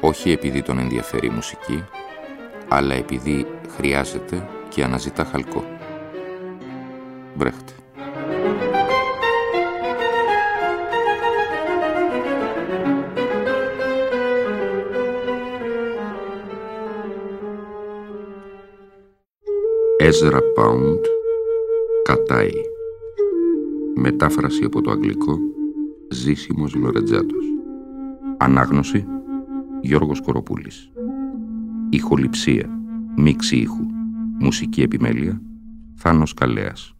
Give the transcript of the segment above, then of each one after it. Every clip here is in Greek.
όχι επειδή τον ενδιαφέρει η μουσική, αλλά επειδή χρειάζεται και αναζητά χαλκό. Μπρέχτε. Έζρα Πάουντ Κατάι Μετάφραση από το αγγλικό Ζήσιμος Λορετζάτος Ανάγνωση Γιώργος Κοροπούλης. Ηχοληψία Μίξη ήχου Μουσική επιμέλεια Θάνος Καλέας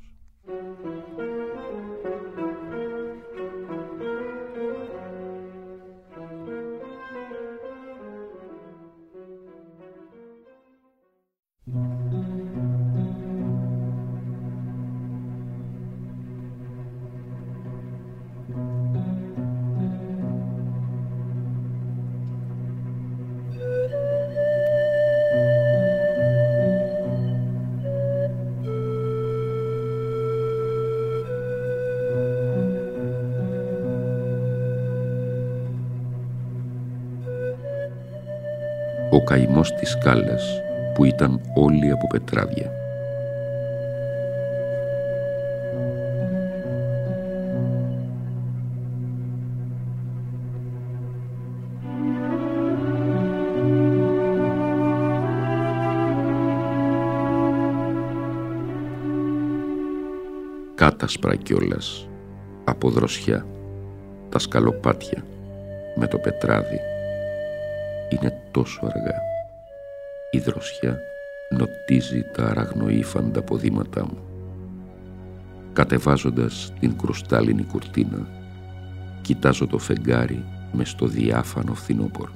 ο καημός της σκάλας που ήταν όλοι από πετράδια. Κάτασπρα κιόλας, από δροσιά, τα σκαλοπάτια με το πετράδι είναι τόσο αργά. Η δροσιά νοτίζει τα αραγνοήφαντα ποδήματά μου. Κατεβάζοντας την κρουστάλλινη κουρτίνα, κοιτάζω το φεγγάρι με στο διάφανο φθινόπορο.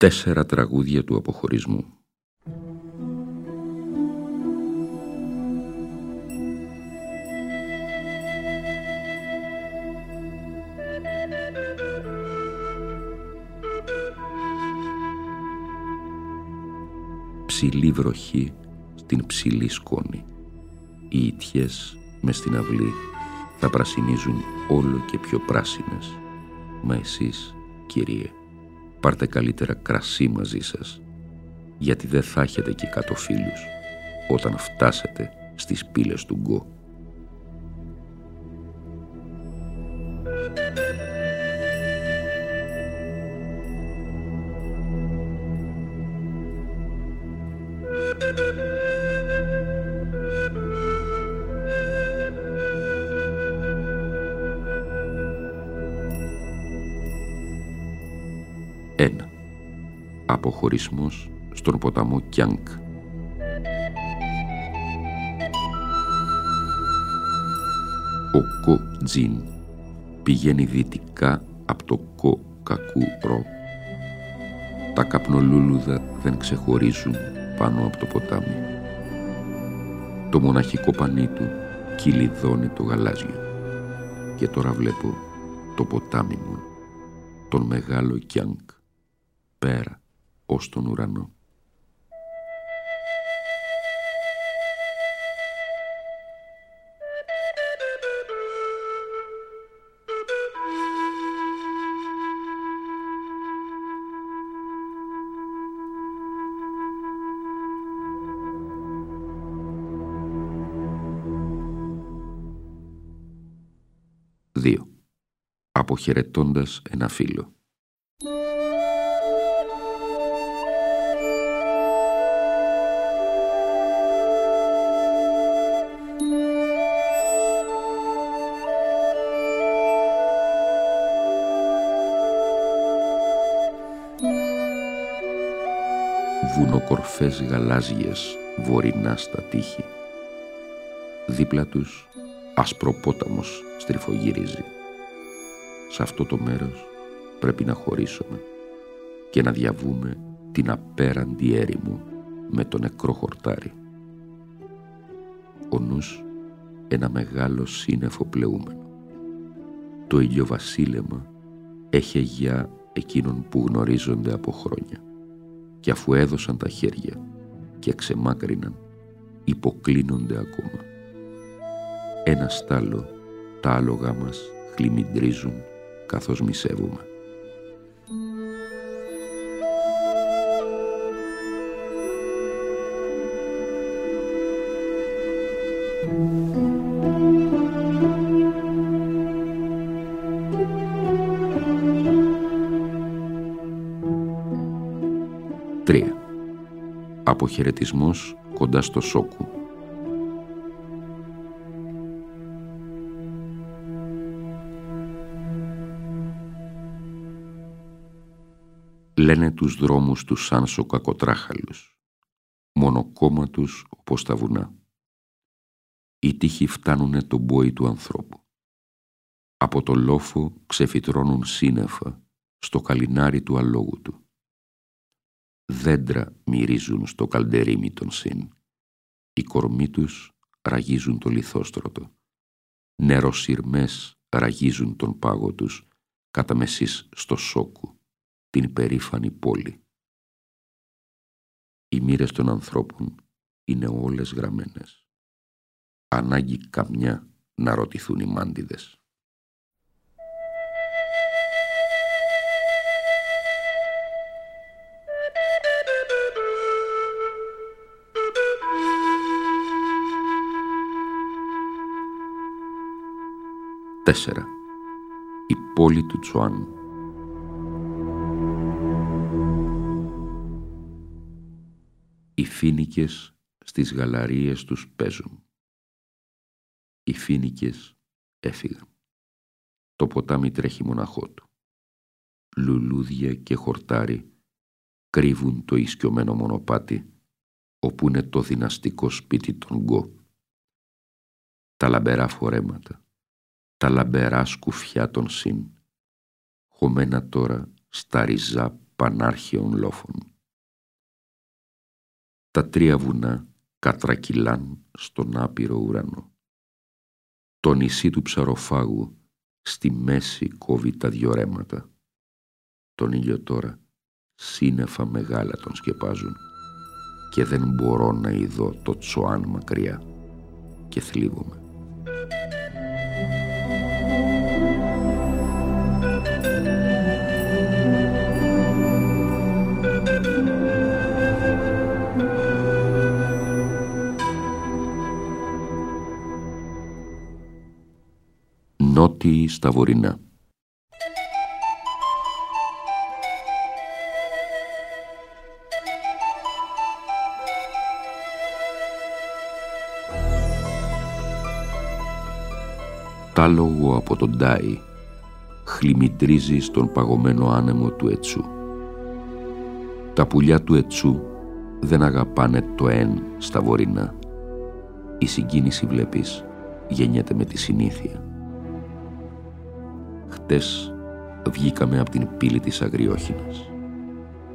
Τέσσερα τραγούδια του αποχωρισμού. Ψηλή βροχή στην ψηλή σκόνη. Οι ιτιές μες στην αυλή θα πρασινίζουν όλο και πιο πράσινες. Μα εσείς, Κύριε, πάρτε καλύτερα κρασί μαζί σας, γιατί δεν θα έχετε και κάτω φίλους όταν φτάσετε στις πύλες του Γκο. Αποχωρισμός στον ποταμό Κιάνκ. Ο Κο Τζιν πηγαίνει δυτικά από το Κο Κακού Ρο Τα καπνολούλουδα δεν ξεχωρίζουν πάνω από το ποτάμι. Το μοναχικό πανί του κυλιδώνει το γαλάζιο. Και τώρα βλέπω το ποτάμι μου, τον μεγάλο Κιάνκ, πέρα ως τον ουρανό. 2. Αποχαιρετώντας ένα φίλο. Βουνοκορφές γαλάζιες βορεινά στα τείχη. Δίπλα τους ασπροπόταμος στριφογυρίζει. Σε αυτό το μέρος πρέπει να χωρίσουμε και να διαβούμε την απέραντη έρημο με το νεκρό χορτάρι. Ο νους ένα μεγάλο σύννεφο πλεούμενο. Το ηλιοβασίλεμα έχει για εκείνων που γνωρίζονται από χρόνια και αφού έδωσαν τα χέρια και ξεμάκριναν υποκλίνονται ακόμα. Ένα στάλο τα άλογα μας χλιμιντρίζουν καθώς μισεύουμε. Τρία. Αποχαιρετισμός κοντά στο σόκου λένε τους δρόμους τους σαν σοκακοτράχαλους, μονοκόμματους όπως τα βουνά. Οι τείχοι φτάνουνε τον μπόι του ανθρώπου. Από το λόφο ξεφυτρώνουν σύννεφα στο καλινάρι του αλόγου του. Δέντρα μυρίζουν στο καλντερίμι των συν. Οι κορμοί τους ραγίζουν το λιθόστρωτο. Νεροσυρμές ραγίζουν τον πάγο τους κατά μεσής στο σόκου την υπερήφανη πόλη. Οι μοίρες των ανθρώπων είναι όλες γραμμένες. Ανάγκη καμιά να ρωτηθούν οι μάντιδες. Η πόλη του Τσουάν Οι φίνικες στις γαλαρίες τους παίζουν. Οι φίνικες έφυγαν. Το ποτάμι τρέχει μοναχό του. Λουλούδια και χορτάρι κρύβουν το ισκιωμένο μονοπάτι όπου είναι το δυναστικό σπίτι των Γκο. Τα λαμπερά φορέματα, τα λαμπερά σκουφιά των Συν, χωμένα τώρα στα ριζά πανάρχαιων λόφων. Τα τρία βουνά κατρακυλάν στον άπειρο ουρανό. Το νησί του ψαροφάγου στη μέση κόβει τα δυο ρέματα. Τον ήλιο τώρα σύννεφα μεγάλα τον σκεπάζουν και δεν μπορώ να ειδώ το τσοάν μακριά και θλίβομαι. Νότιοι στα βορεινά. Τάλογο από τον Τάι χλιμητρίζει στον παγωμένο άνεμο του Ετσού. Τα πουλιά του Ετσού δεν αγαπάνε το εν στα βορεινά. Η συγκίνηση βλέπεις γεννιέται με τη συνήθεια. Χτες βγήκαμε από την πύλη της Αγριόχινας.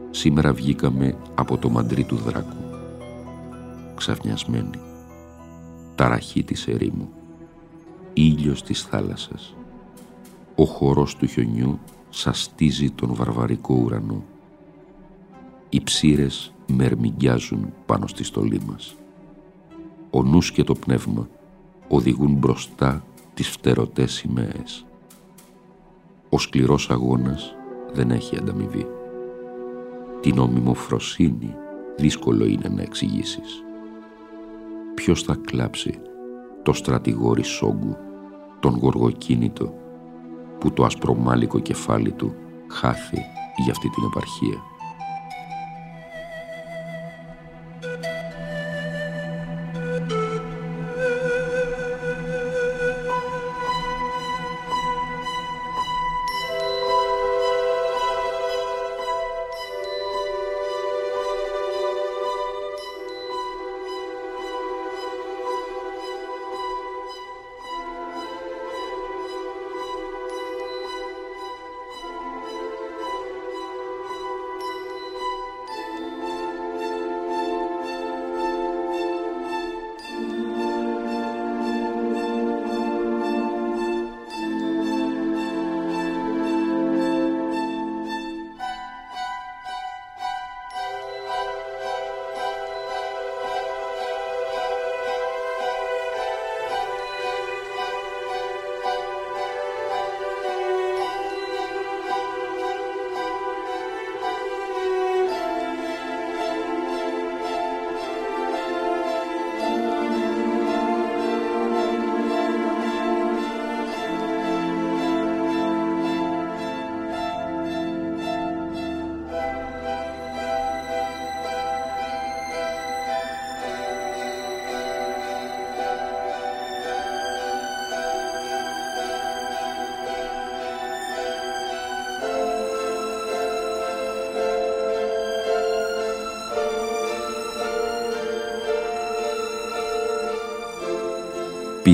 Σήμερα βγήκαμε από το μαντρί του δράκου. Ξαφνιασμένοι. Ταραχή της ερήμου. Ήλιος της θάλασσας. Ο χορός του χιονιού σαστίζει τον βαρβαρικό ουρανό. Οι ψήρες μερμηγκιάζουν πάνω στη στολή μας. Ο νους και το πνεύμα οδηγούν μπροστά τις φτερωτές σημαίες. Ο σκληρός αγώνας δεν έχει ανταμοιβή. Την ομιμοφροσύνη δύσκολο είναι να εξηγήσεις. Ποιος θα κλάψει το στρατηγόρι Σόγκου, τον γοργοκίνητο, που το ασπρομάλικο κεφάλι του χάθη για αυτή την επαρχία;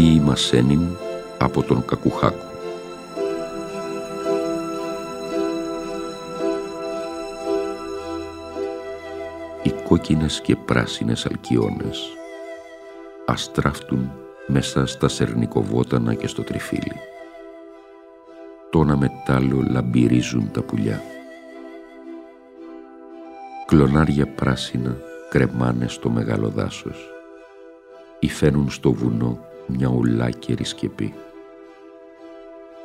Ποίημα Σένιν από τον Κακουχάκου. Οι κόκκινες και πράσινες αλκιόνες αστράφτουν μέσα στα σερνικοβότανα και στο τριφύλι. Τόνα μετάλλο λαμπυρίζουν τα πουλιά. Κλονάρια πράσινα κρεμάνε στο μεγάλο δάσος. Υφαίνουν στο βουνό μια ουλάκερη σκεπή.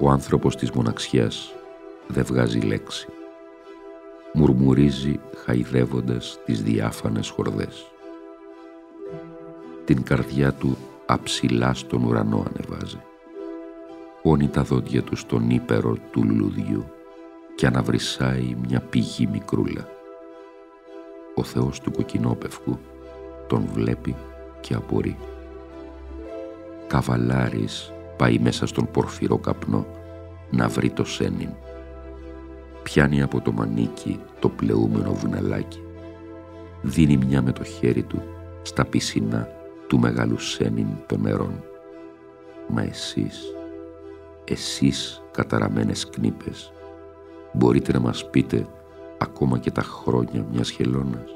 Ο άνθρωπος της μοναξιάς δεν βγάζει λέξη. Μουρμουρίζει χαϊδεύοντας τις διάφανες χορδές. Την καρδιά του αψηλά στον ουρανό ανεβάζει. Πόνει τα δόντια του στον ύπερο του λουδιού και αναβρισάει μια πηγή μικρούλα. Ο Θεός του κοκκινόπευκου τον βλέπει και απορεί. Καβαλάρης πάει μέσα στον πορφυρό καπνό να βρει το σένιν. Πιάνει από το μανίκι το πλεούμενο βουναλάκι. Δίνει μια με το χέρι του στα πισινά του μεγάλου σένιν των νερών. Μα εσείς, εσείς καταραμένες κνήπες, μπορείτε να μας πείτε ακόμα και τα χρόνια μιας χελώνας.